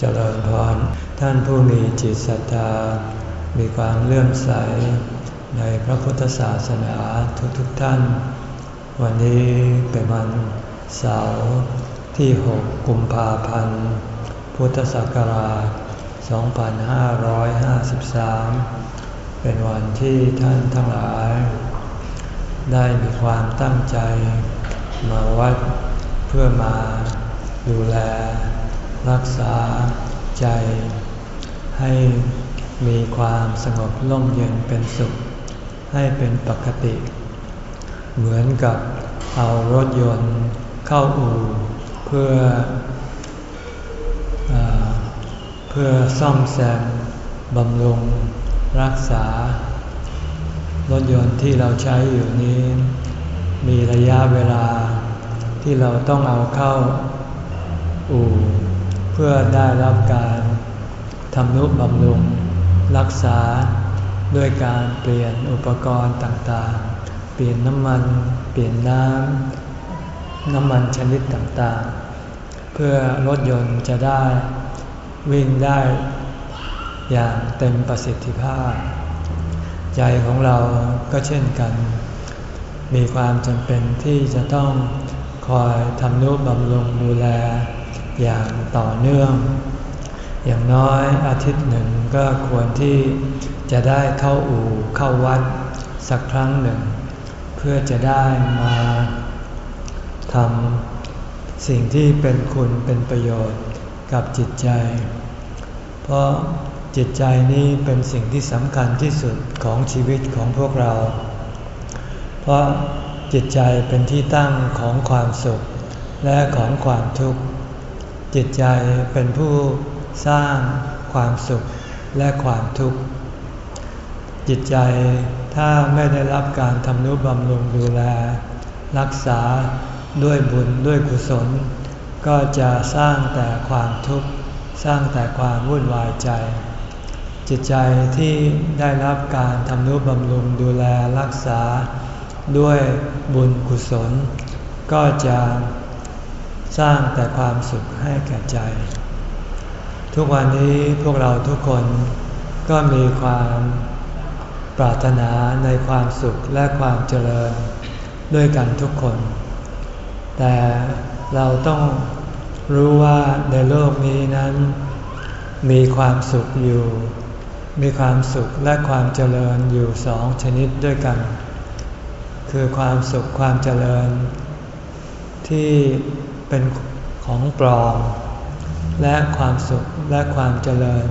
เจริญพรท่านผู้มีจิตศรัทธา มีความเลื่อมใส ในพระพุทธศาสนาทุกๆทท่าน วันนี้เป็นวันเสาร์ที่ 6 กุมภาพันธ์ พุทธศักราช 2553 เป็นวันที่ท่านทั้งหลาย ได้มีความตั้งใจมาวัดเพื่อมาดูแล รักษาใจ ให้มีความสงบร่มเย็นเป็นสุข ให้เป็นปกติ เหมือนกับเอารถยนต์เข้าอู่เพื่ออเพื่อซ่อมแซมบำรุงรักษา รถยนต์ที่เราใช้อยู่นี้ มีระยะเวลาที่เราต้องเอาเข้าอู่ เพื่อได้รับการทำนุบำรุง รักษาด้วยการเปลี่ยนอุปกรณ์ต่างๆ เปลี่ยนน้ำมัน เปลี่ยนน้ำ น้ำมันชนิดต่างๆ เพื่อรถยนต์จะได้วิ่งได้อย่างเต็มประสิทธิภาพ ใจของเราก็เช่นกัน มีความจำเป็นที่จะต้องคอยทำนุบำรุงดูแล อย่างต่อเนื่อง อย่างน้อยอาทิตย์หนึ่งก็ควรที่จะได้เข้าอู่เข้าวัดสักครั้งหนึ่ง เพื่อจะได้มาทำสิ่งที่เป็นคุณเป็นประโยชน์กับจิตใจ เพราะจิตใจนี้เป็นสิ่งที่สำคัญที่สุดของชีวิตของพวกเรา เพราะจิตใจเป็นที่ตั้งของความสุขและของความทุกข์ จิตใจเป็นผู้สร้างความสุขและความทุกข์ จิตใจถ้าไม่ได้รับการทำนุบำรุงดูแล รักษาด้วยบุญด้วยกุศล ก็จะสร้างแต่ความทุกข์ สร้างแต่ความวุ่นวายใจ จิตใจที่ได้รับการทำนุบำรุงดูแลรักษาด้วยบุญกุศล ก็จะ สร้างแต่ความสุขให้แก่ใจ ทุกวันนี้พวกเราทุกคนก็มีความปรารถนาในความสุขและความเจริญด้วยกันทุกคน แต่เราต้องรู้ว่าในโลกนี้นั้น มีความสุขอยู่ มีความสุขและความเจริญอยู่สองชนิดด้วยกัน คือความสุขความเจริญ ที่ เป็นของปลอม และความสุขและความเจริญ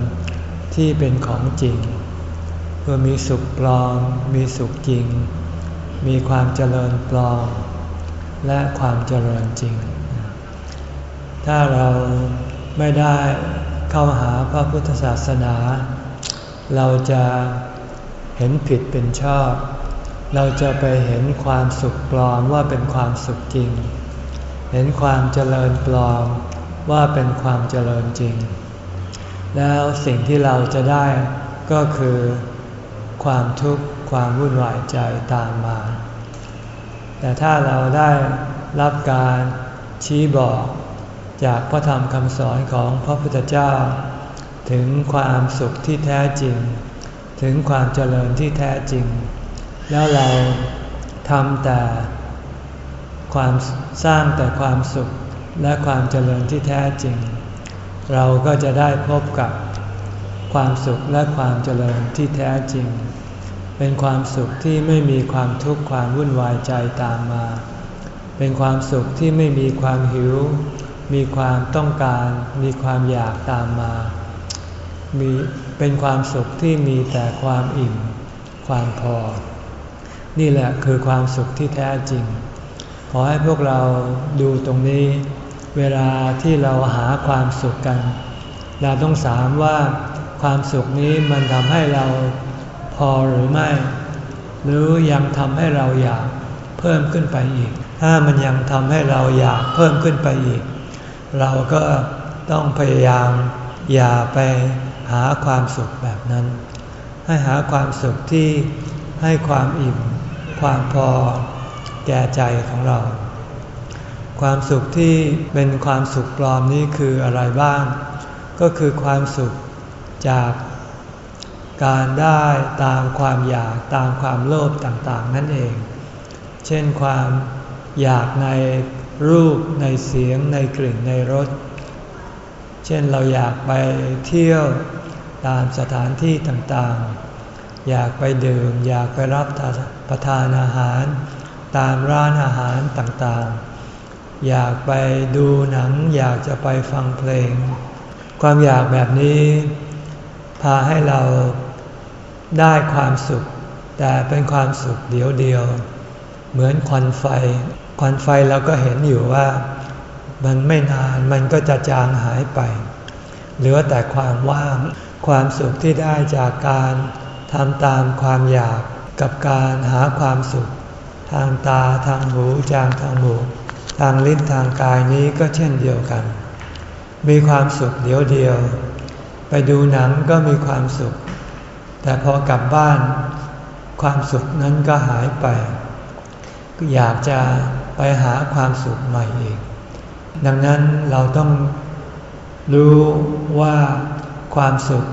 ที่เป็นของจริงเพื่อมีสุขปลอม มีสุขจริง มีความเจริญปลอม และความเจริญจริง ถ้าเราไม่ได้เข้าหาพระพุทธศาสนา เราจะเห็นผิดเป็นชอบ เราจะไปเห็นความสุขปลอมว่าเป็นความสุขจริง เห็นความเจริญปลอมว่าเป็นความเจริญจริง แล้วสิ่งที่เราจะได้ก็คือความทุกข์ความวุ่นวายใจตามมา แต่ถ้าเราได้รับการชี้บอกจากพระธรรมคำสอนของพระพุทธเจ้า ถึงความสุขที่แท้จริง ถึงความเจริญที่แท้จริง แล้วเราทำแต่ ความสร้างแต่ความสุขและความเจริญที่แท้จริง เราก็จะได้พบกับความสุขและความเจริญที่แท้จริง เป็นความสุขที่ไม่มีความทุกข์ความวุ่นวายใจตามมา เป็นความสุขที่ไม่มีความหิว มีความต้องการ มีความอยากตามมา มีเป็นความสุขที่มีแต่ความอิ่ม ความพอ นี่แหละคือความสุขที่แท้จริง อให้พวกเราดูตรงนี้ เวลาที่เราหาความสุขกัน เราต้องสามว่าความสุขนี้มันทำให้เราพอหรือไม่ หรือยังทำให้เราอยากเพิ่มขึ้นไปอีก ถ้ามันยังทำให้เราอยากเพิ่มขึ้นไปอีก เราก็ต้องพยายามอย่าไปหาความสุขแบบนั้น ให้หาความสุขที่ให้ความอิ่ม ความพอ แก่ใจของเรา ความสุขที่เป็นความสุขปลอมนี้คืออะไรบ้าง ก็คือความสุขจากการได้ตามความอยากตามความโลภต่างๆ นั่นเอง เช่นความอยากในรูปในเสียงในกลิ่นในรส เช่นเราอยากไปเที่ยวตามสถานที่ต่างๆ อยากไปดื่ม อยากไปรับประทานอาหาร ตามร้านอาหารต่างๆ อยากไปดูหนังอยากจะไปฟังเพลง ความอยากแบบนี้ พาให้เราได้ความสุข แต่เป็นความสุขเดียวเดียว เหมือนควันไฟ ควันไฟเราก็เห็นอยู่ว่า มันไม่นานมันก็จะจางหายไป เหลือแต่ความว่าง ความสุขที่ได้จากการทำตามความอยากกับการหาความสุข ทางตาทางหูจางทางหมูทางลิ้นทางกายนี้ก็เช่นเดียวกัน มีความสุขเดียวเดียว ไปดูหนังก็มีความสุข แต่พอกลับบ้าน ความสุขนั้นก็หายไปอยากจะไปหาความสุขใหม่อีก ดังนั้นเราต้องรู้ว่าความสุข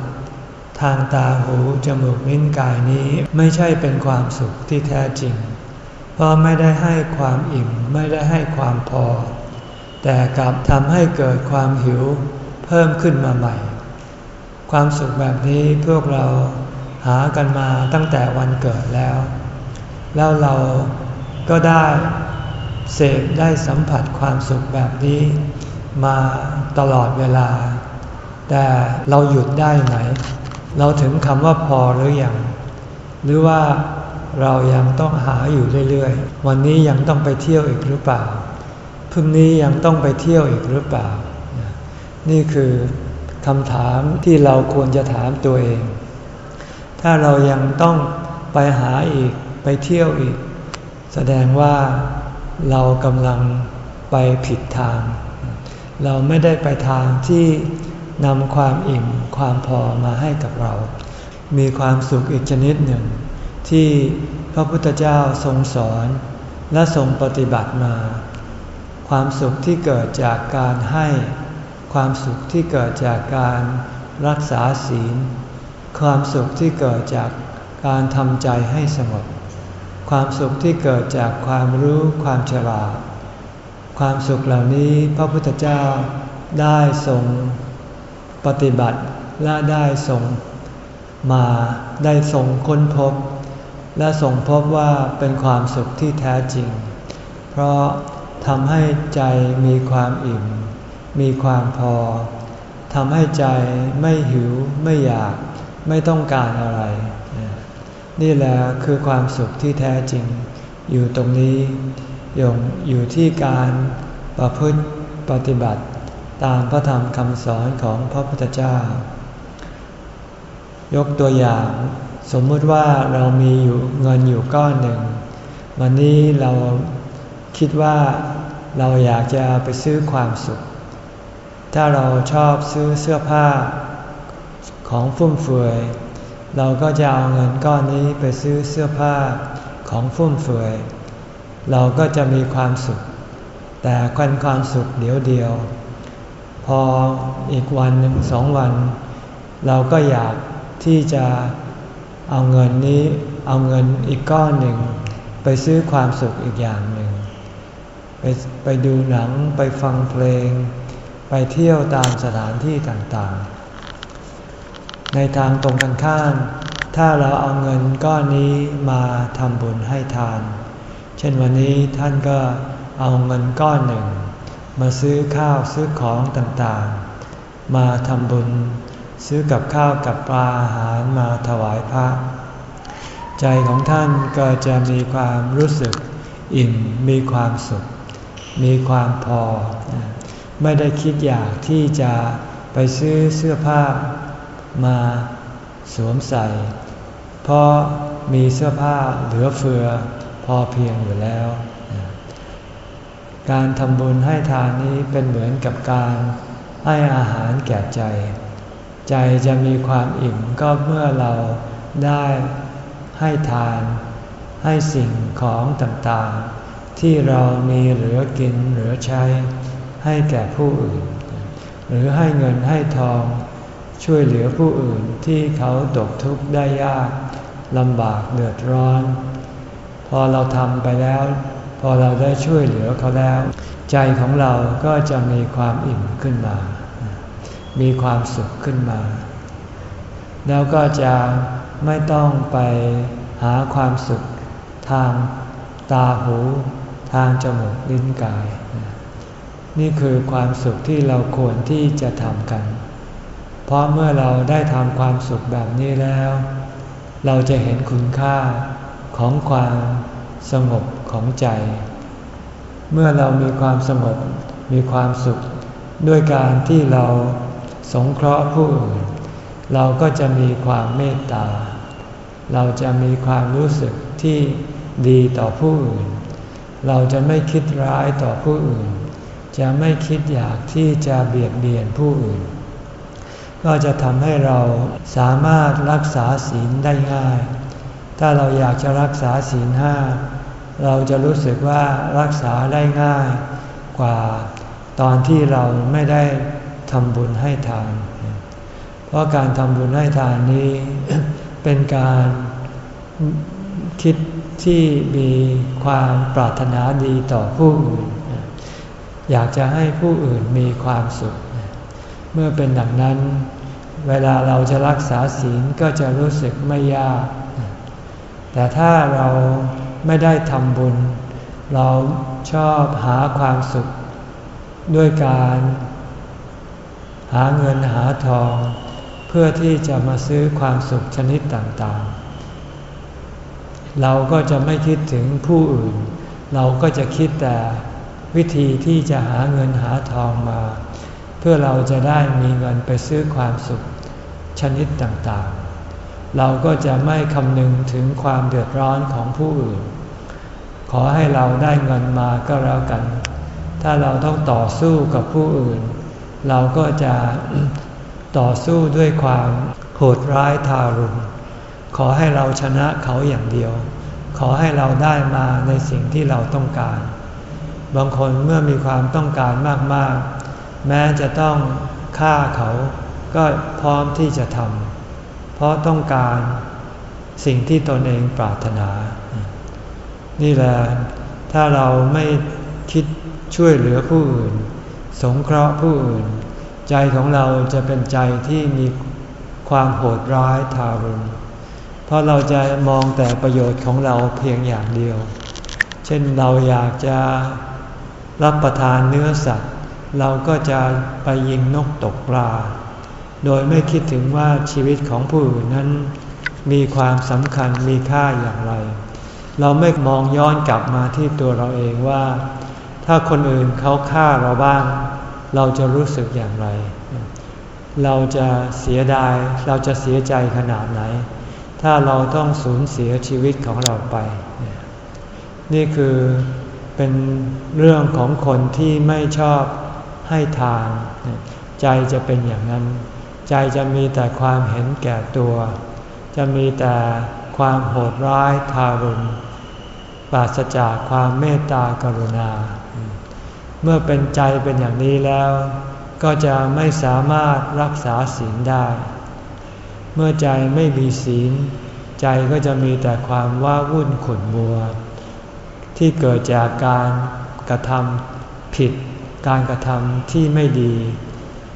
ทางตาหูจมูกนิ้นกายนี้ไม่ใช่เป็นความสุขที่แท้จริง เพราะไม่ได้ให้ความอิ่มไม่ได้ให้ความพอ แต่กลับทำให้เกิดความหิวเพิ่มขึ้นมาใหม่ ความสุขแบบนี้พวกเราหากันมาตั้งแต่วันเกิดแล้ว แล้วเราก็ได้เสพได้สัมผัสความสุขแบบนี้มาตลอดเวลา แต่เราหยุดได้ไหมเราถึงคำว่าพอหรืออยังหรือว่า เรายังต้องหาอยู่เรื่อยๆ วันนี้ยังต้องไปเที่ยวอีกหรือเปล่า พรุ่งนี้ยังต้องไปเที่ยวอีกหรือเปล่า นี่คือคำถามที่เราควรจะถามตัวเอง ถ้าเรายังต้องไปหาอีกไปเที่ยวอีก แสดงว่าเรากำลังไปผิดทาง เราไม่ได้ไปทางที่นำความอิ่มความพอมาให้กับเรา มีความสุขอีกชนิดหนึ่ง ที่พระพุทธเจ้าทรงสอนและทรงปฏิบัติมา ความสุขที่เกิดจากการให้ ความสุขที่เกิดจากการรักษาศีล ความสุขที่เกิดจากการทำใจให้สงบ ความสุขที่เกิดจากความรู้ความฉลาด ความสุขเหล่านี้พระพุทธเจ้าได้ทรงปฏิบัติและได้ทรงมาได้ทรงค้นพบ และทรงพบว่าเป็นความสุขที่แท้จริง เพราะทำให้ใจมีความอิ่ม มีความพอทำให้ใจไม่หิวไม่อยากไม่ต้องการอะไร นี่แหละคือความสุขที่แท้จริง อยู่ตรงนี้ยอยู่ที่การประพฤติปฏิบัติตามพระธรรมคำสอนของพระพุทธเจ้า ยกตัวอย่าง สมมุติว่าเรามีอยู่เงินอยู่ก้อนหนึ่ง วันนี้เราคิดว่าเราอยากจะไปซื้อความสุข ถ้าเราชอบซื้อเสื้อผ้าของฟุ่มเฟือย เราก็จะเอาเงินก้อนนี้ไปซื้อเสื้อผ้าของฟุ่มเฟือย เราก็จะมีความสุข แต่ความความสุขเดียวเดียว พออีกวันหนึ่งสองวัน เราก็อยากที่จะ เอาเงินนี้เอาเงินอีกก้อนหนึ่ง ไปซื้อความสุขอีกอย่างหนึ่ง ไปไปดูหนังไปฟังเพลง ไปเที่ยวตามสถานที่ต่างๆ ในทางตรงกันข้ามถ้าเราเอาเงินก้อนนี้มาทำบุญให้ทาน เช่นวันนี้ท่านก็เอาเงินก้อนหนึ่ง มาซื้อข้าวซื้อของต่างๆ มาทำบุญ ซื้อกับข้าวกับปลาอาหารมาถวายพระ ใจของท่านก็จะมีความรู้สึกอิ่มมีความสุข มีความพอ ไม่ได้คิดอยากที่จะไปซื้อเสื้อผ้ามาสวมใส่ เพราะมีเสื้อผ้าเหลือเฟือพอเพียงอยู่แล้ว การทำบุญให้ทานนี้เป็นเหมือนกับการให้อาหารแก่ใจ ใจจะมีความอิ่มก็เมื่อเราได้ให้ทาน ให้สิ่งของต่างๆ ที่เรามีเหลือกินเหลือใช้ ให้แก่ผู้อื่น หรือให้เงินให้ทอง ช่วยเหลือผู้อื่นที่เขาตกทุกข์ได้ยากลำบากเดือดร้อน พอเราทำไปแล้ว พอเราได้ช่วยเหลือเขาแล้ว ใจของเราก็จะมีความอิ่มขึ้นมา มีความสุขขึ้นมา แล้วก็จะไม่ต้องไปหาความสุขทางตาหู ทางจมูกลิ้นกาย นี่คือความสุขที่เราควรที่จะทำกัน เพราะเมื่อเราได้ทำความสุขแบบนี้แล้ว เราจะเห็นคุณค่าของความสงบของใจ เมื่อเรามีความสงบมีความสุขด้วยการที่เรา สงเคราะห์ผู้อื่นเราก็จะมีความเมตตา เราจะมีความรู้สึกที่ดีต่อผู้อื่น เราจะไม่คิดร้ายต่อผู้อื่น จะไม่คิดอยากที่จะเบียดเบียนผู้อื่น ก็จะทำให้เราสามารถรักษาศีลได้ง่าย ถ้าเราอยากจะรักษาศีลห้าเราจะรู้สึกว่ารักษาได้ง่าย กว่าตอนที่เราไม่ได้ ทำบุญให้ทาน เพราะการทำบุญให้ทานนี้ เป็นการคิดที่มีความปรารถนาดีต่อผู้อื่น อยากจะให้ผู้อื่นมีความสุข เมื่อเป็นดังนั้น เวลาเราจะรักษาศีลก็จะรู้สึกไม่ยาก แต่ถ้าเราไม่ได้ทำบุญ เราชอบหาความสุข ด้วยการ หาเงินหาทอง เพื่อที่จะมาซื้อความสุขชนิดต่างๆ เราก็จะไม่คิดถึงผู้อื่น เราก็จะคิดแต่วิธีที่จะหาเงินหาทองมา เพื่อเราจะได้มีเงินไปซื้อความสุขชนิดต่างๆ เราก็จะไม่คำนึงถึงความเดือดร้อนของผู้อื่น ขอให้เราได้เงินมาก็แล้วกัน ถ้าเราต้องต่อสู้กับผู้อื่น เราก็จะต่อสู้ด้วยความโหดร้ายทารุณ ขอให้เราชนะเขาอย่างเดียว ขอให้เราได้มาในสิ่งที่เราต้องการ บางคนเมื่อมีความต้องการมากๆ แม้จะต้องฆ่าเขาก็พร้อมที่จะทำเพราะต้องการสิ่งที่ตนเองปรารถนา นี่แหละถ้าเราไม่คิดช่วยเหลือผู้อื่น สงเคราะห์ผู้อื่น ใจของเราจะเป็นใจที่มีความโหดร้ายทารุณ เพราะเราจะมองแต่ประโยชน์ของเราเพียงอย่างเดียว เช่นเราอยากจะรับประทานเนื้อสัตว์ เราก็จะไปยิงนกตกปลา โดยไม่คิดถึงว่าชีวิตของผู้อื่นนั้น มีความสำคัญมีค่าอย่างไร เราไม่มองย้อนกลับมาที่ตัวเราเองว่า ถ้าคนอื่นเขาฆ่าเราบ้าง เราจะรู้สึกอย่างไร เราจะเสียดาย เราจะเสียใจขนาดไหน ถ้าเราต้องสูญเสียชีวิตของเราไป นี่คือเป็นเรื่องของคนที่ไม่ชอบให้ทาน ใจจะเป็นอย่างนั้น ใจจะมีแต่ความเห็นแก่ตัว จะมีแต่ความโหดร้ายทารุณ ปราศจากความเมตตากรุณา เมื่อเป็นใจเป็นอย่างนี้แล้ว ก็จะไม่สามารถรักษาศีลได้ เมื่อใจไม่มีศีล ใจก็จะมีแต่ความว้าวุ่นขุ่นมัว ที่เกิดจากการกระทำผิด การกระทำที่ไม่ดี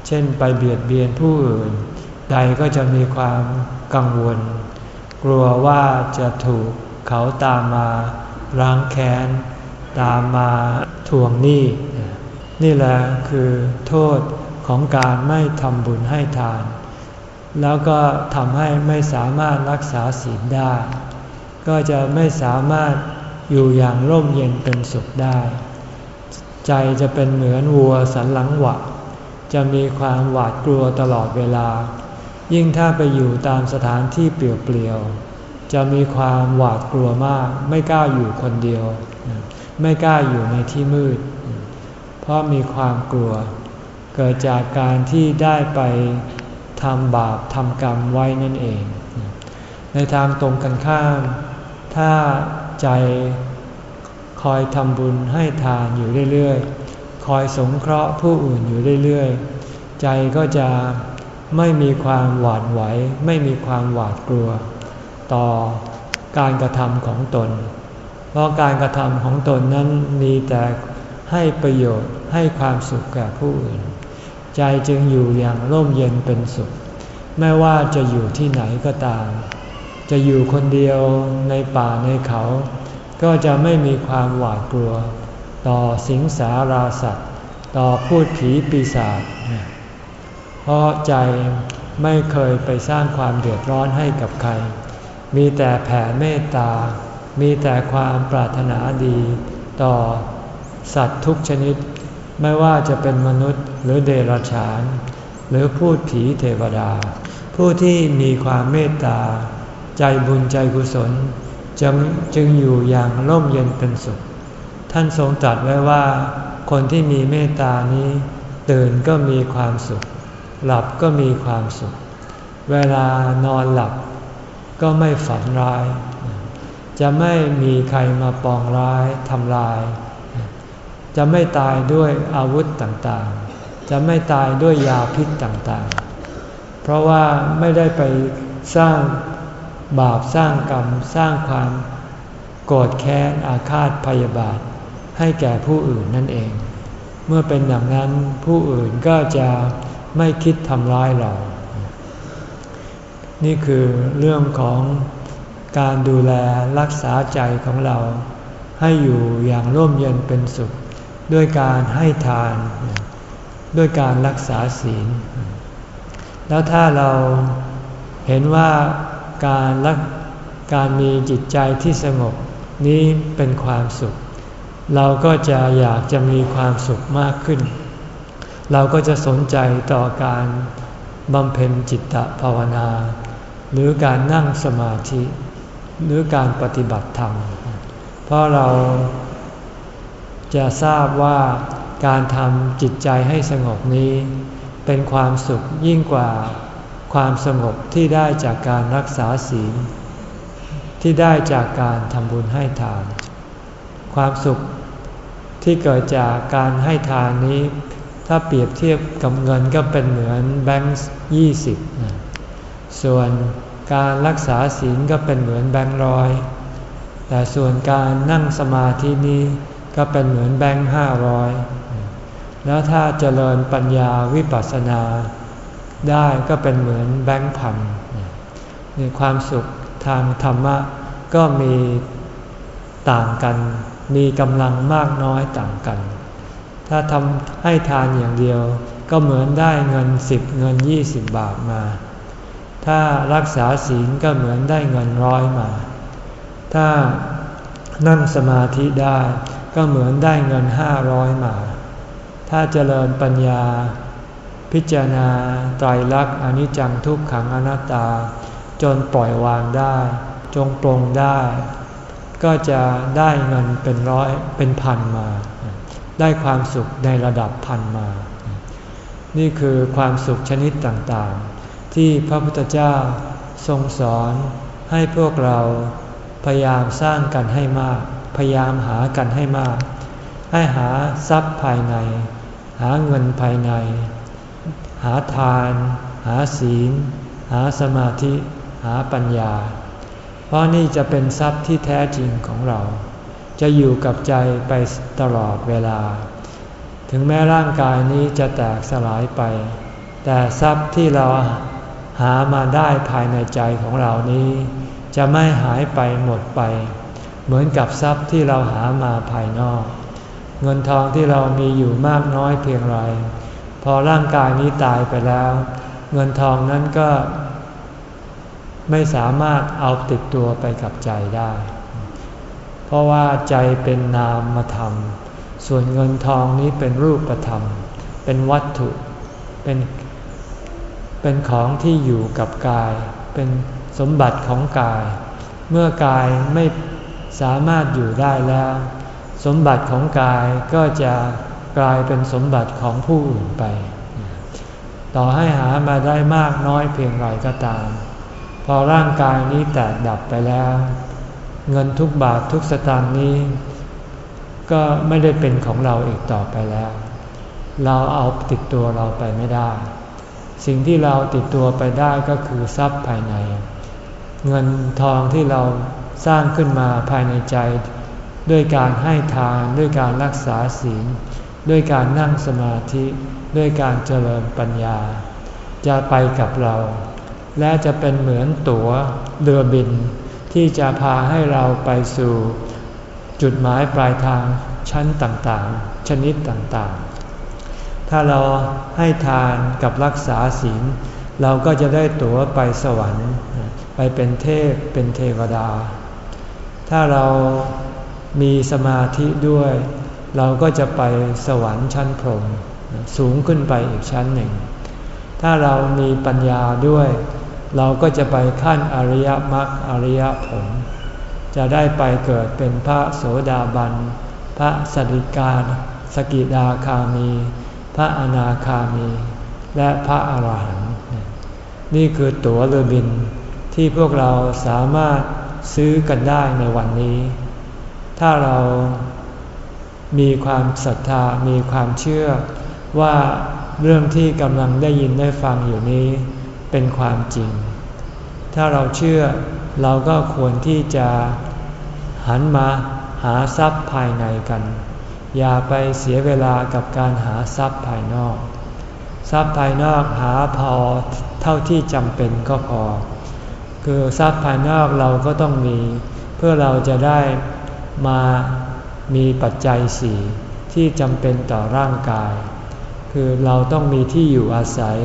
เช่นไปเบียดเบียนผู้อื่น ใจก็จะมีความกังวล กลัวว่าจะถูกเขาตามมา ล้างแค้น ตามมาทวงหนี้ นี่แหละคือโทษของการไม่ทำบุญให้ทาน แล้วก็ทำให้ไม่สามารถรักษาศีลได้ ก็จะไม่สามารถอยู่อย่างร่มเย็นเป็นสุขได้ ใจจะเป็นเหมือนวัวสันหลังหวะ จะมีความหวาดกลัวตลอดเวลา ยิ่งถ้าไปอยู่ตามสถานที่เปลี่ยวๆ จะมีความหวาดกลัวมาก ไม่กล้าอยู่คนเดียว ไม่กล้าอยู่ในที่มืด เพราะมีความกลัว เกิดจากการที่ได้ไปทำบาปทำกรรมไว้นั่นเอง ในทางตรงกันข้าม ถ้าใจคอยทำบุญให้ทานอยู่เรื่อยๆ คอยสงเคราะห์ผู้อื่นอยู่เรื่อยๆ ใจก็จะไม่มีความหวาดไหว ไม่มีความหวาดกลัว ต่อการกระทำของตน เพราะการกระทำของตนนั้นมีแต่ให้ประโยชน์ให้ความสุขแก่ผู้อื่น ใจจึงอยู่อย่างร่มเย็นเป็นสุข ไม่ว่าจะอยู่ที่ไหนก็ตาม จะอยู่คนเดียวในป่าในเขา ก็จะไม่มีความหวาดกลัว ต่อสิงสาราสัตว์ ต่อพูดผีปีศาจเพราะใจไม่เคยไปสร้างความเดือดร้อนให้กับใคร มีแต่แผ่เมตตา มีแต่ความปรารถนาดี ต่อสัตว์ทุกชนิด ไม่ว่าจะเป็นมนุษย์หรือเดรัจฉาน หรือพูดผีเทวดา ผู้ที่มีความเมตตา ใจบุญใจกุศลจึงจึงอยู่อย่างร่มเย็นเป็นสุข ท่านทรงตรัสไว้ว่า คนที่มีเมตตานี้ ตื่นก็มีความสุข หลับก็มีความสุข เวลานอนหลับ ก็ไม่ฝันร้าย จะไม่มีใครมาปองร้ายทำลาย จะไม่ตายด้วยอาวุธต่างๆ จะไม่ตายด้วยยาพิษต่างๆ เพราะว่าไม่ได้ไปสร้างบาปสร้างกรรมสร้างความโกรธแค้นอาฆาตพยาบาท ให้แก่ผู้อื่นนั่นเอง เมื่อเป็นอย่างนั้นผู้อื่นก็จะไม่คิดทำร้ายเรา นี่คือเรื่องของการดูแลรักษาใจของเรา ให้อยู่อย่างร่มเย็นเป็นสุข ด้วยการให้ทาน ด้วยการรักษาศีล แล้วถ้าเราเห็นว่าการรักการมีจิตใจที่สงบนี้เป็นความสุข เราก็จะอยากจะมีความสุขมากขึ้น เราก็จะสนใจต่อการบำเพ็ญจิตตภาวนา หรือการนั่งสมาธิ หรือการปฏิบัติธรรม เพราะเราจะทราบว่าการทำจิตใจให้สงบนี้ เป็นความสุขยิ่งกว่าความสงบที่ได้จากการรักษาศีล ที่ได้จากการทำบุญให้ทาน ความสุขที่เกิดจากการให้ทานนี้ ถ้าเปรียบเทียบกับเงินก็เป็นเหมือนแบงค์ยี่สิบ ส่วนการรักษาศีลก็เป็นเหมือนแบงค์ร้อย แต่ส่วนการนั่งสมาธินี้ก็เป็นเหมือนแบงค์ห้าร้อยแล้วถ้าเจริญปัญญาวิปัสสนา ได้ก็เป็นเหมือนแบงค์พันในความสุขทางธรรมะก็มีต่างกัน มีกำลังมากน้อยต่างกัน ถ้าทำให้ทานอย่างเดียว ก็เหมือนได้เงินสิบเงินยี่สิบบาทมา ถ้ารักษาศีลก็เหมือนได้เงินร้อยมา ถ้านั่งสมาธิได้ก็เหมือนได้เงินห้าร้อยมา ถ้าเจริญปัญญา พิจารณาไตรลักษณ์อนิจจังทุกขังอนัตตา จนปล่อยวางได้ จงปรงได้ ก็จะได้เงินเป็นร้อยเป็นพันมา ได้ความสุขในระดับพันมา นี่คือความสุขชนิดต่างๆ ที่พระพุทธเจ้าทรงสอนให้พวกเราพยายามสร้างกันให้มาก พยายามหากันให้มาก ให้หาทรัพย์ภายใน หาเงินภายใน หาทาน หาศีล หาสมาธิ หาปัญญา เพราะนี่จะเป็นทรัพย์ที่แท้จริงของเรา จะอยู่กับใจไปตลอดเวลา ถึงแม้ร่างกายนี้จะแตกสลายไป แต่ทรัพย์ที่เรา หามาได้ภายในใจของเรานี้ จะไม่หายไปหมดไป เหมือนกับทรัพย์ที่เราหามาภายนอก เงินทองที่เรามีอยู่มากน้อยเพียงไรพอร่างกายนี้ตายไปแล้ว เงินทองนั้นก็ ไม่สามารถเอาติดตัวไปกับใจได้ เพราะว่าใจเป็นนามธรรมส่วนเงินทองนี้เป็นรูปธรรม เป็นวัตถุ เป็น เป็นของที่อยู่กับกาย เป็นสมบัติของกาย เมื่อกายไม่สามารถอยู่ได้แล้ว สมบัติของกายก็จะกลายเป็นสมบัติของผู้อื่นไป ต่อให้หามาได้มากน้อยเพียงไรก็ตาม พอร่างกายนี้แตกดับไปแล้ว เงินทุกบาททุกสตางค์นี้ ก็ไม่ได้เป็นของเราอีกต่อไปแล้ว เราเอาติดตัวเราไปไม่ได้ สิ่งที่เราติดตัวไปได้ก็คือทรัพย์ภายใน เงินทองที่เราสร้างขึ้นมาภายในใจ ด้วยการให้ทานด้วยการรักษาศีลด้วยการนั่งสมาธิด้วยการเจริญปัญญา จะไปกับเรา และจะเป็นเหมือนตั๋วเรือบิน ที่จะพาให้เราไปสู่ จุดหมายปลายทางชั้นต่างๆ ชนิดต่างๆ ถ้าเราให้ทานกับรักษาศีล เราก็จะได้ตั๋วไปสวรรค์ ไปเป็นเทพเป็นเทวดา ถ้าเรามีสมาธิด้วย เราก็จะไปสวรรค์ชั้นพรหมสูงขึ้นไปอีกชั้นหนึ่ง ถ้าเรามีปัญญาด้วย เราก็จะไปขั้นอริยมรรคอริยผล จะได้ไปเกิดเป็นพระโสดาบัน พระสกิการ สกิดาคามี ระอนาคามี และพระอาหารหันต์นี่คือตั๋วเรือบินที่พวกเราสามารถซื้อกันได้ในวันนี้ ถ้าเรามีความศรัทธามีความเชื่อว่าเรื่องที่กำลังได้ยินได้ฟังอยู่นี้เป็นความจริง ถ้าเราเชื่อเราก็ควรที่จะหันมาหาทรัพย์ภายในกัน อย่าไปเสียเวลากับการหาทรัพย์ภายนอก ทรัพย์ภายนอกหาพอเท่าที่จำเป็นก็พอ คือทรัพย์ภายนอกเราก็ต้องมี เพื่อเราจะได้มามีปัจจัยสี่ที่จำเป็นต่อร่างกาย คือเราต้องมีที่อยู่อาศัย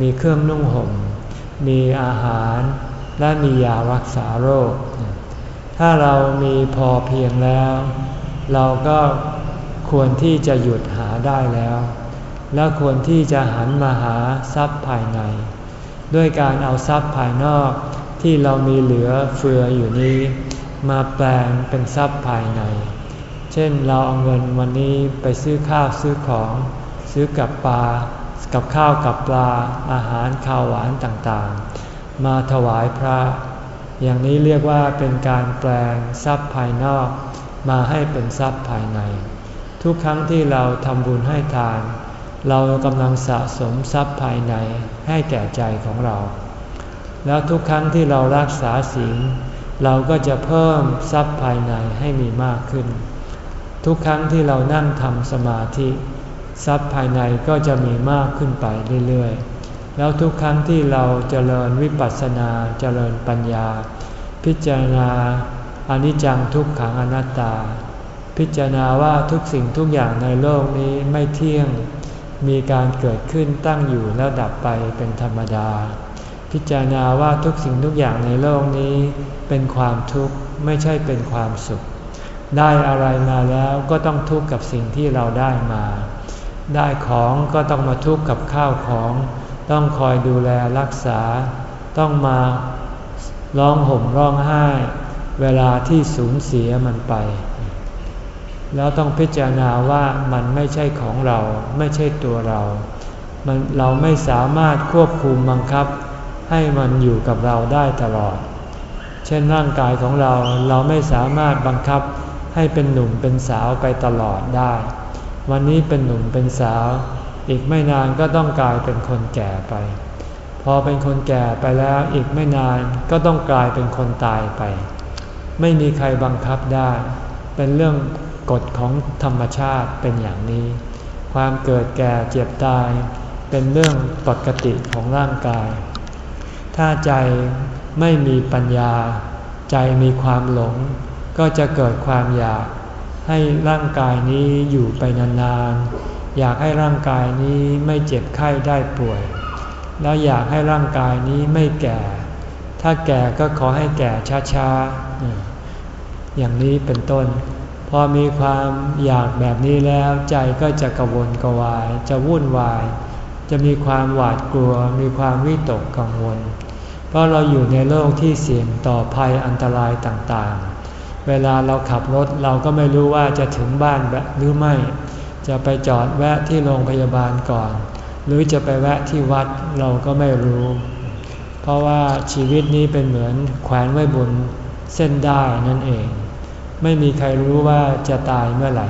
มีเครื่องนุ่งห่ม มีอาหารและมียารักษาโรค ถ้าเรามีพอเพียงแล้ว เราก็ ควรที่จะหยุดหาได้แล้ว และควรที่จะหันมาหาทรัพย์ภายใน ด้วยการเอาทรัพย์ภายนอกที่เรามีเหลือเฟืออยู่นี้ มาแปลงเป็นทรัพย์ภายใน เช่นเราเอาเงินวันนี้ไปซื้อข้าวซื้อของ ซื้อกับปลากับข้าวกับปลาอาหารข้าวหวานต่างๆ มาถวายพระ อย่างนี้เรียกว่าเป็นการแปลงทรัพย์ภายนอก มาให้เป็นทรัพย์ภายใน ทุกครั้งที่เราทำบุญให้ทาน เรากำลังสะสมทรัพย์ภายในให้แก่ใจของเรา แล้วทุกครั้งที่เรารักษาศีลเราก็จะเพิ่มทรัพย์ภายในให้มีมากขึ้น ทุกครั้งที่เรานั่งทำสมาธิ ทรัพย์ภายในก็จะมีมากขึ้นไปเรื่อยๆ แล้วทุกครั้งที่เราจเจริญวิปัสสนาเจริญปัญญา พิจารณาอนิจจังทุกขังอนัตตา พิจารณาว่าทุกสิ่งทุกอย่างในโลกนี้ไม่เที่ยง มีการเกิดขึ้นตั้งอยู่แล้วดับไปเป็นธรรมดา พิจารณาว่าทุกสิ่งทุกอย่างในโลกนี้ เป็นความทุกข์ไม่ใช่เป็นความสุข ได้อะไรมาแล้วก็ต้องทุกข์กับสิ่งที่เราได้มา ได้ของก็ต้องมาทุกข์กับข้าวของ ต้องคอยดูแลรักษา ต้องมาร้องห่มร้องไห้ เวลาที่สูญเสียมันไป แล้วต้องพิจารณาว่ามันไม่ใช่ของเราไม่ใช่ตัวเรามันเราไม่สามารถควบคุมบังคับ ให้มันอยู่กับเราได้ตลอด เช่นร่างกายของเราเราไม่สามารถบังคับให้เป็นหนุ่มเป็นสาวไปตลอดได้ วันนี้เป็นหนุ่มเป็นสาว อีกไม่นานก็ต้องกลายเป็นคนแก่ไป พอเป็นคนแก่ไปแล้วอีกไม่นานก็ต้องกลายเป็นคนตายไป ไม่มีใครบังคับได้ เป็นเรื่อง กฎของธรรมชาติเป็นอย่างนี้ ความเกิดแก่เจ็บตาย เป็นเรื่องปกติของร่างกาย ถ้าใจไม่มีปัญญา ใจมีความหลง ก็จะเกิดความอยากให้ร่างกายนี้อยู่ไปนานๆ อยากให้ร่างกายนี้ไม่เจ็บไข้ได้ป่วย แล้วอยากให้ร่างกายนี้ไม่แก่ ถ้าแก่ก็ขอให้แก่ช้าๆ อย่างนี้เป็นต้น พอมีความอยากแบบนี้แล้วใจก็จะกระวนกระวาย จะวุ่นวาย จะมีความหวาดกลัว มีความวิตกกังวล เพราะเราอยู่ในโลกที่เสี่ยงต่อภัยอันตรายต่างๆ เวลาเราขับรถเราก็ไม่รู้ว่าจะถึงบ้านหรือไม่ จะไปจอดแวะที่โรงพยาบาลก่อน หรือจะไปแวะที่วัดเราก็ไม่รู้ เพราะว่าชีวิตนี้เป็นเหมือนแขวนไว้บนเส้นได้นั่นเอง ไม่มีใครรู้ว่าจะตายเมื่อไหร่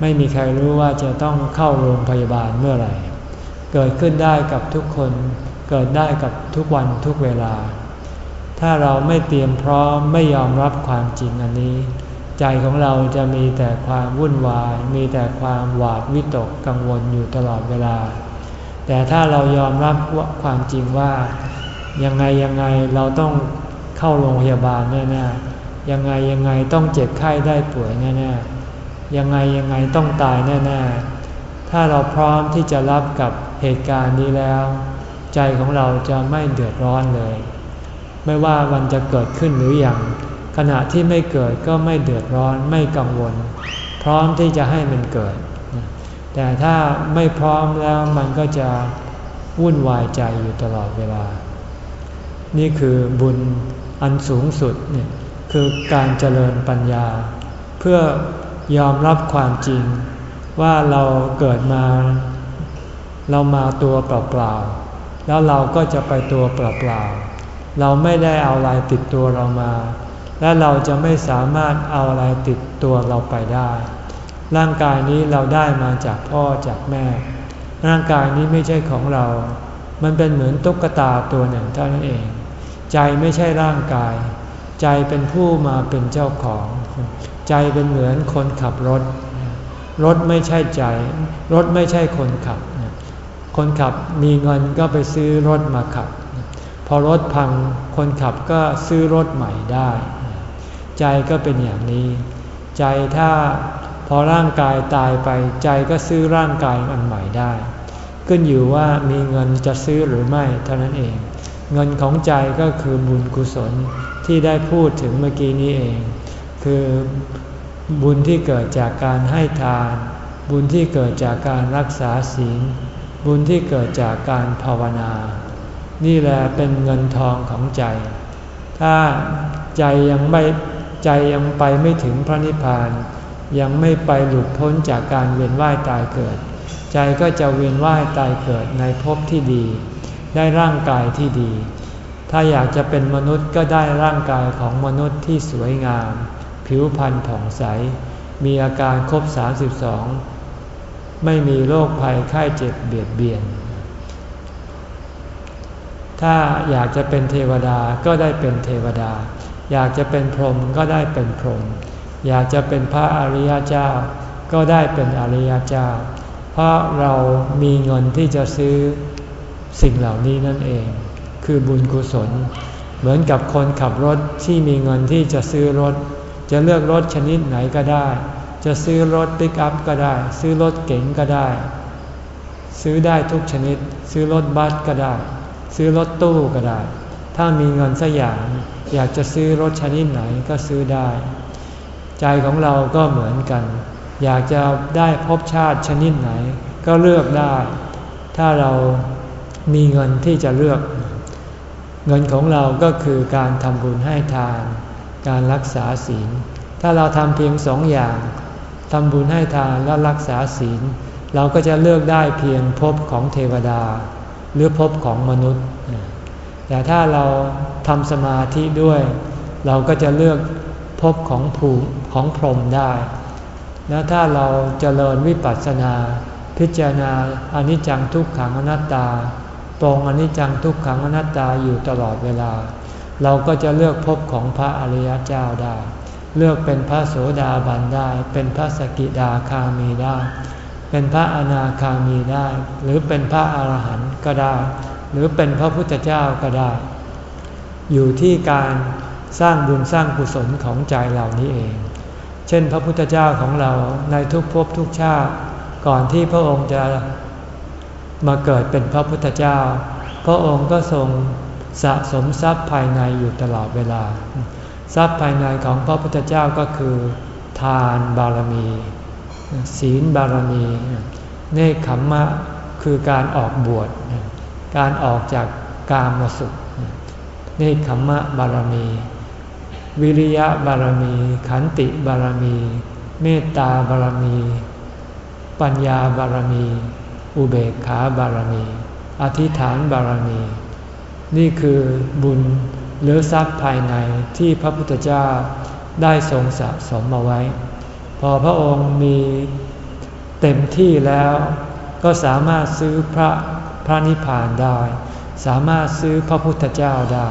ไม่มีใครรู้ว่าจะต้องเข้าโรงพยาบาลเมื่อไหร่ เกิดขึ้นได้กับทุกคน เกิดได้กับทุกวันทุกเวลา ถ้าเราไม่เตรียมพร้อมไม่ยอมรับความจริงอันนี้ ใจของเราจะมีแต่ความวุ่นวาย มีแต่ความหวาดวิตกกังวลอยู่ตลอดเวลา แต่ถ้าเรายอมรับความจริงว่ายังไงยังไงเราต้องเข้าโรงพยาบาลแน่ๆ ยังไงยังไงต้องเจ็บไข้ได้ป่วยแน่ๆ ยังไงยังไงต้องตายแน่ๆ ถ้าเราพร้อมที่จะรับกับเหตุการณ์นี้แล้ว ใจของเราจะไม่เดือดร้อนเลย ไม่ว่ามันจะเกิดขึ้นหรืออยังขณะที่ไม่เกิดก็ไม่เดือดร้อนไม่กังวล พร้อมที่จะให้มันเกิด แต่ถ้าไม่พร้อมแล้วมันก็จะวุ่นวายใจอยู่ตลอดเวลา นี่คือบุญอันสูงสุดเนี่ย คือการเจริญปัญญา เพื่อยอมรับความจริง ว่าเราเกิดมา เรามาตัวเปล่าๆแล้วเราก็จะไปตัวเปล่าๆเราไม่ได้เอาอะไรติดตัวเรามา และเราจะไม่สามารถเอาอะไรติดตัวเราไปได้ ร่างกายนี้เราได้มาจากพ่อจากแม่ ร่างกายนี้ไม่ใช่ของเรา มันเป็นเหมือนตุ๊กตาตัวหนึ่งเท่านั้นเอง ใจไม่ใช่ร่างกาย ใจเป็นผู้มาเป็นเจ้าของ ใจเป็นเหมือนคนขับรถ รถไม่ใช่ใจ รถไม่ใช่คนขับ คนขับมีเงินก็ไปซื้อรถมาขับ พอรถพังคนขับก็ซื้อรถใหม่ได้ ใจก็เป็นอย่างนี้ ใจถ้าพอร่างกายตายไปใจก็ซื้อร่างกายอันใหม่ได้ ขึ้นอยู่ว่ามีเงินจะซื้อหรือไม่เท่านั้นเอง เงินของใจก็คือบุญกุศล ที่ได้พูดถึงเมื่อกี้นี้เอง คือบุญที่เกิดจากการให้ทาน บุญที่เกิดจากการรักษาศีล บุญที่เกิดจากการภาวนา นี่แหละเป็นเงินทองของใจ ถ้าใจยังไม่ใจยังไปไม่ถึงพระนิพพาน ยังไม่ไปหลุดพ้นจากการเวียนว่ายตายเกิด ใจก็จะเวียนว่ายตายเกิดในภพที่ดี ได้ร่างกายที่ดี ถ้าอยากจะเป็นมนุษย์ก็ได้ร่างกายของมนุษย์ที่สวยงาม ผิวพรรณผ่องใส มีอาการครบ 32 ไม่มีโรคภัยไข้เจ็บเบียดเบียน ถ้าอยากจะเป็นเทวดาก็ได้เป็นเทวดา อยากจะเป็นพรหมก็ได้เป็นพรหมอยากจะเป็นพระอริยเจ้า ก็ได้เป็นอริยเจ้า เพราะเรามีเงินที่จะซื้อสิ่งเหล่านี้นั่นเอง คือบุญกุศล เหมือนกับคนขับรถที่มีเงินที่จะซื้อรถ จะเลือกรถชนิดไหนก็ได้ จะซื้อรถปิกอัพก็ได้ ซื้อรถเก๋งก็ได้ ซื้อได้ทุกชนิด ซื้อรถบัสก็ได้ ซื้อรถตู้ก็ได้ ถ้ามีเงินสักอย่าง อยากจะซื้อรถชนิดไหนก็ซื้อได้ ใจของเราก็เหมือนกัน อยากจะได้พบชาติชนิดไหน ก็เลือกได้ ถ้าเรามีเงินที่จะเลือก เงินของเราก็คือการทำบุญให้ทาน การรักษาศีล ถ้าเราทำเพียงสองอย่างทำบุญให้ทานและรักษาศีล เราก็จะเลือกได้เพียงภพของเทวดา หรือภพของมนุษย์ แต่ถ้าเราทำสมาธิด้วย เราก็จะเลือกภพของผูของพรหมได้ แล้วถ้าเราจเจริญวิปัสสนา พิจารณาอนิจจังทุกขังอนัตตา ตรงอนิจจังทุกขังอนัตตาอยู่ตลอดเวลา เราก็จะเลือกพบของพระอริยเจ้าได้ เลือกเป็นพระโสดาบันได้ เป็นพระสกิดาคามีได้ เป็นพระอนาคามีได้ หรือเป็นพระอรหันต์ก็ได้ หรือเป็นพระพุทธเจ้าก็ได้ อยู่ที่การสร้างบุญสร้างกุศลของใจเหล่านี้เอง เช่น พระพุทธเจ้าของเราในทุกภพทุกชาติ ก่อนที่พระองค์จะ มาเกิดเป็นพระพุทธเจ้า พระองค์ก็ทรงสะสมทรัพย์ภายในอยู่ตลอดเวลา ทรัพย์ภายในของพระพุทธเจ้าก็คือ ทานบารมี ศีลบารมี เนคขมมะคือการออกบวช การออกจากกามมาสุข เนคขมมะบารมี วิริยะบารมี ขันติบารมี เมตตาบารมี ปัญญาบารมี อุเบกขาบารมี อธิษฐานบารมี นี่คือบุญหรือทรัพย์ภายในที่พระพุทธเจ้าได้ทรงสะสมมาไว้ พอพระองค์มีเต็มที่แล้วก็สามารถซื้อพระพระนิพพานได้ สามารถซื้อพระพุทธเจ้าได้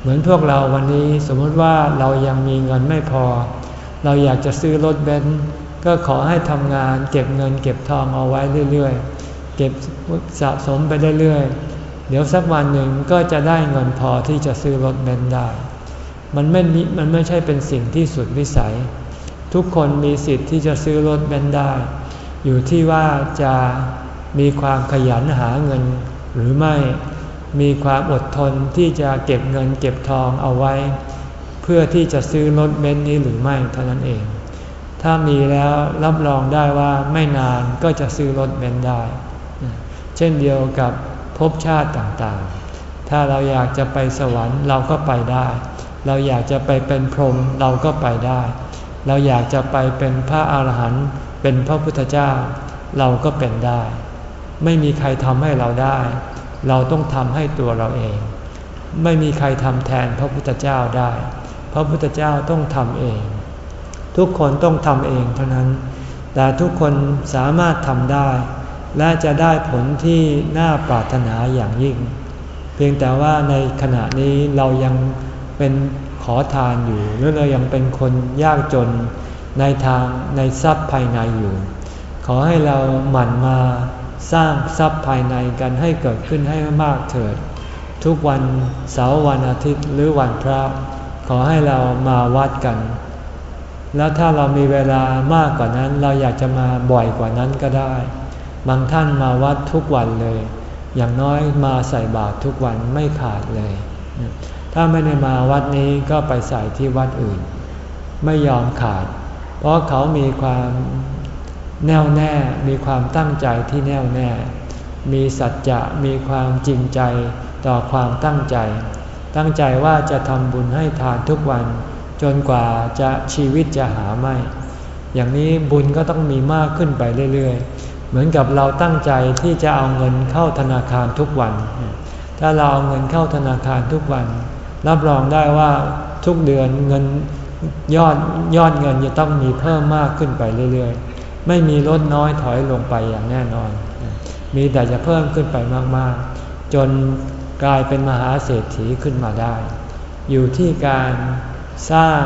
เหมือนพวกเราวันนี้สมมติว่าเรายังมีเงินไม่พอ เราอยากจะซื้อรถเบนซ์ ก็ขอให้ทำงานเก็บเงินเก็บทองเอาไว้เรื่อยๆ เก็บสะสมไปเรื่อยๆ เดี๋ยวสักวันหนึ่งก็จะได้เงินพอที่จะซื้อรถเบนซ์ได้ มันไม่มันไม่ใช่เป็นสิ่งที่สุดวิสัย ทุกคนมีสิทธิ์ที่จะซื้อรถเบนซ์ได้ อยู่ที่ว่าจะมีความขยันหาเงินหรือไม่ มีความอดทนที่จะเก็บเงินเก็บทองเอาไว้ เพื่อที่จะซื้อรถเบนซ์นี้หรือไม่เท่านั้นเอง ถ้ามีแล้วรับรองได้ว่าไม่นานก็จะซื้อรถเบนซ์ได้ เช่นเดียวกับภพชาติต่างๆ ถ้าเราอยากจะไปสวรรค์เราก็ไปได้ เราอยากจะไปเป็นพรหมเราก็ไปได้ เราอยากจะไปเป็นพระอาหารหันต์เป็นพระพุทธเจ้า เราก็เป็นได้ ไม่มีใครทำให้เราได้ เราต้องทำให้ตัวเราเอง ไม่มีใครทำแทนพระพุทธเจ้าได้ พระพุทธเจ้าต้องทำเอง ทุกคนต้องทำเองเท่านั้น แต่ทุกคนสามารถทำได้ และจะได้ผลที่น่าปรารถนาอย่างยิ่ง เพียงแต่ว่าในขณะนี้เรายังเป็นขอทานอยู่หรือเรายังเป็นคนยากจนในทางในทรัพย์ภายในอยู่ ขอให้เราหมั่นมาสร้างทรัพย์ภายในกันให้เกิดขึ้นให้มากเถิด ทุกวันเสาร์วันอาทิตย์หรือวันพระ ขอให้เรามาวัดกัน แล้วถ้าเรามีเวลามากกว่านั้น เราอยากจะมาบ่อยกว่านั้นก็ได้ บางท่านมาวัดทุกวันเลย อย่างน้อยมาใส่บาตรทุกวันไม่ขาดเลย ถ้าไม่ได้มาวัดนี้ก็ไปใส่ที่วัดอื่น ไม่ยอมขาด เพราะเขามีความแน่วแน่ มีความตั้งใจที่แน่วแน่ มีสัจจะมีความจริงใจต่อความตั้งใจ ตั้งใจว่าจะทำบุญให้ทานทุกวัน จนกว่าจะชีวิตจะหาไม่ อย่างนี้บุญก็ต้องมีมากขึ้นไปเรื่อยๆ เหมือนกับเราตั้งใจที่จะเอาเงินเข้าธนาคารทุกวัน ถ้าเราเอาเงินเข้าธนาคารทุกวัน รับรองได้ว่าทุกเดือนเงินยอดยอดเงินจะต้องมีเพิ่มมากขึ้นไปเรื่อยๆ ไม่มีลดน้อยถอยลงไปอย่างแน่นอน มีแต่จะเพิ่มขึ้นไปมากๆ จนกลายเป็นมหาเศรษฐีขึ้นมาได้ อยู่ที่การ สร้าง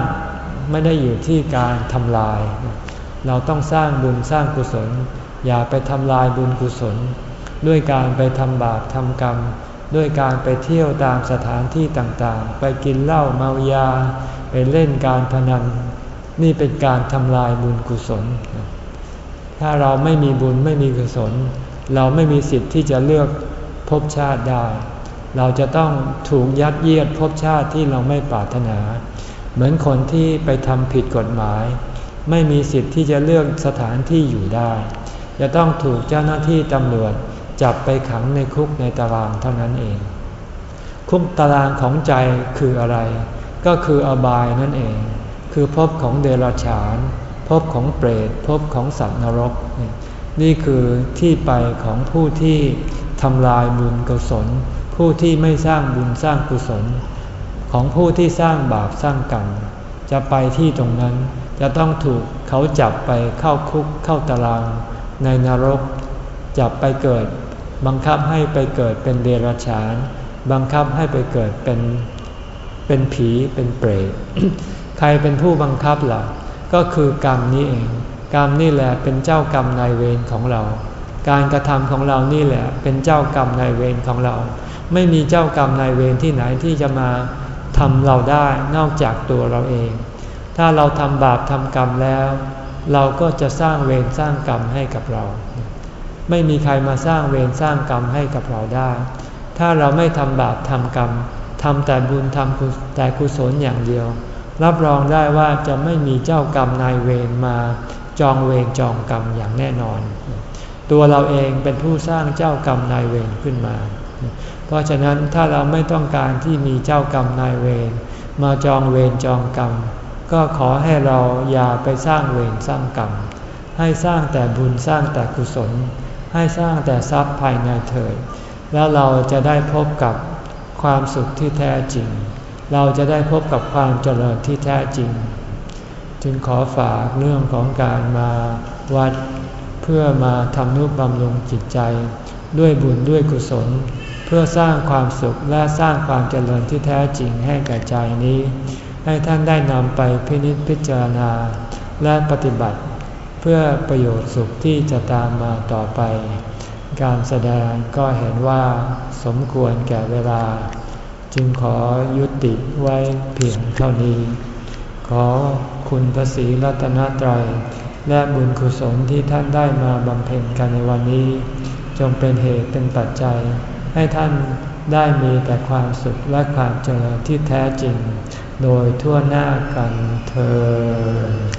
ไม่ได้อยู่ที่การทำลาย เราต้องสร้างบุญสร้างกุศล อย่าไปทำลายบุญกุศล ด้วยการไปทำบาปทำกรรม ด้วยการไปเที่ยวตามสถานที่ต่างๆ ไปกินเหล้าเมายา ไปเล่นการพนัน นี่เป็นการทำลายบุญกุศล ถ้าเราไม่มีบุญไม่มีกุศล เราไม่มีสิทธิ์ที่จะเลือกภพชาติได้ เราจะต้องถูกยัดเยียดภพชาติที่เราไม่ปรารถนา เหมือนคนที่ไปทำผิดกฎหมาย ไม่มีสิทธิ์ที่จะเลือกสถานที่อยู่ได้ จะต้องถูกเจ้าหน้าที่ตำรวจจับไปขังในคุกในตารางเท่านั้นเอง คุกตารางของใจคืออะไร ก็คืออบายนั่นเอง คือภพของเดรัจฉานภพของเปรตภพของสัตว์นรก นี่คือที่ไปของผู้ที่ทำลายบุญกุศล ผู้ที่ไม่สร้างบุญสร้างกุศล ของผู้ที่สร้างบาปสร้างกรรมจะไปที่ตรงนั้น จะต้องถูกเขาจับไปเข้าคุกเข้าตาราง ในนรก จับไปเกิด บังคับให้ไปเกิดเป็นเดรัจฉาน บังคับให้ไปเกิดเป็นเป็นผีเป็นเปรตใครเป็นผู้บังคับล่ะ ก็คือกรรมนี้เอง กรรมนี่แหละเป็นเจ้ากรรมนายเวรของเรา การกระทำของเรานี่แหละ เป็นเจ้ากรรมนายเวรของเรา ไม่มีเจ้ากรรมนายเวรที่ไหนที่จะมา ทำเราได้นอกจากตัวเราเอง ถ้าเราทำบาปทำกรรมแล้ว เราก็จะสร้างเวรสร้างกรรมให้กับเรา ไม่มีใครมาสร้างเวรสร้างกรรมให้กับเราได้ ถ้าเราไม่ทำบาปทำกรรมทำแต่บุญทำแต่กุศลอย่างเดียว รับรองได้ว่าจะไม่มีเจ้ากรรมนายเวรมาจองเวรจองกรรมอย่างแน่นอน ตัวเราเองเป็นผู้สร้างเจ้ากรรมนายเวรขึ้นมา เพราะฉะนั้นถ้าเราไม่ต้องการที่มีเจ้ากรรมนายเวรมาจองเวรจองกรรม ก็ขอให้เราอย่าไปสร้างเวรสร้างกรรม ให้สร้างแต่บุญสร้างแต่กุศล ให้สร้างแต่ทรัพย์ภายในเถิดแล้วเราจะได้พบกับความสุขที่แท้จริง เราจะได้พบกับความเจริญที่แท้จริง จึงขอฝากเรื่องของการมาวัดเพื่อมาทำนุบำรุงจิตใจ ด้วยบุญด้วยกุศล พื่อสร้างความสุขและสร้างความเจริญที่แท้จริงให้แก่ใจนี้ ให้ท่านได้นำไปพินิจพิจารณา และปฏิบัติ เพื่อประโยชน์สุขที่จะตามมาต่อไป การแสดงก็เห็นว่าสมควรแก่เวลา จึงขอยุติไว้เพียงเท่านี้ ขอคุณพระศรีรัตนตรัย และบุญกุศลที่ท่านได้มาบำเพ็ญกันในวันนี้ จงเป็นเหตุเป็นปัจจัย ให้ท่านได้มีแต่ความสุขและความเจริญที่แท้จริง โดยทั่วหน้ากันเธอ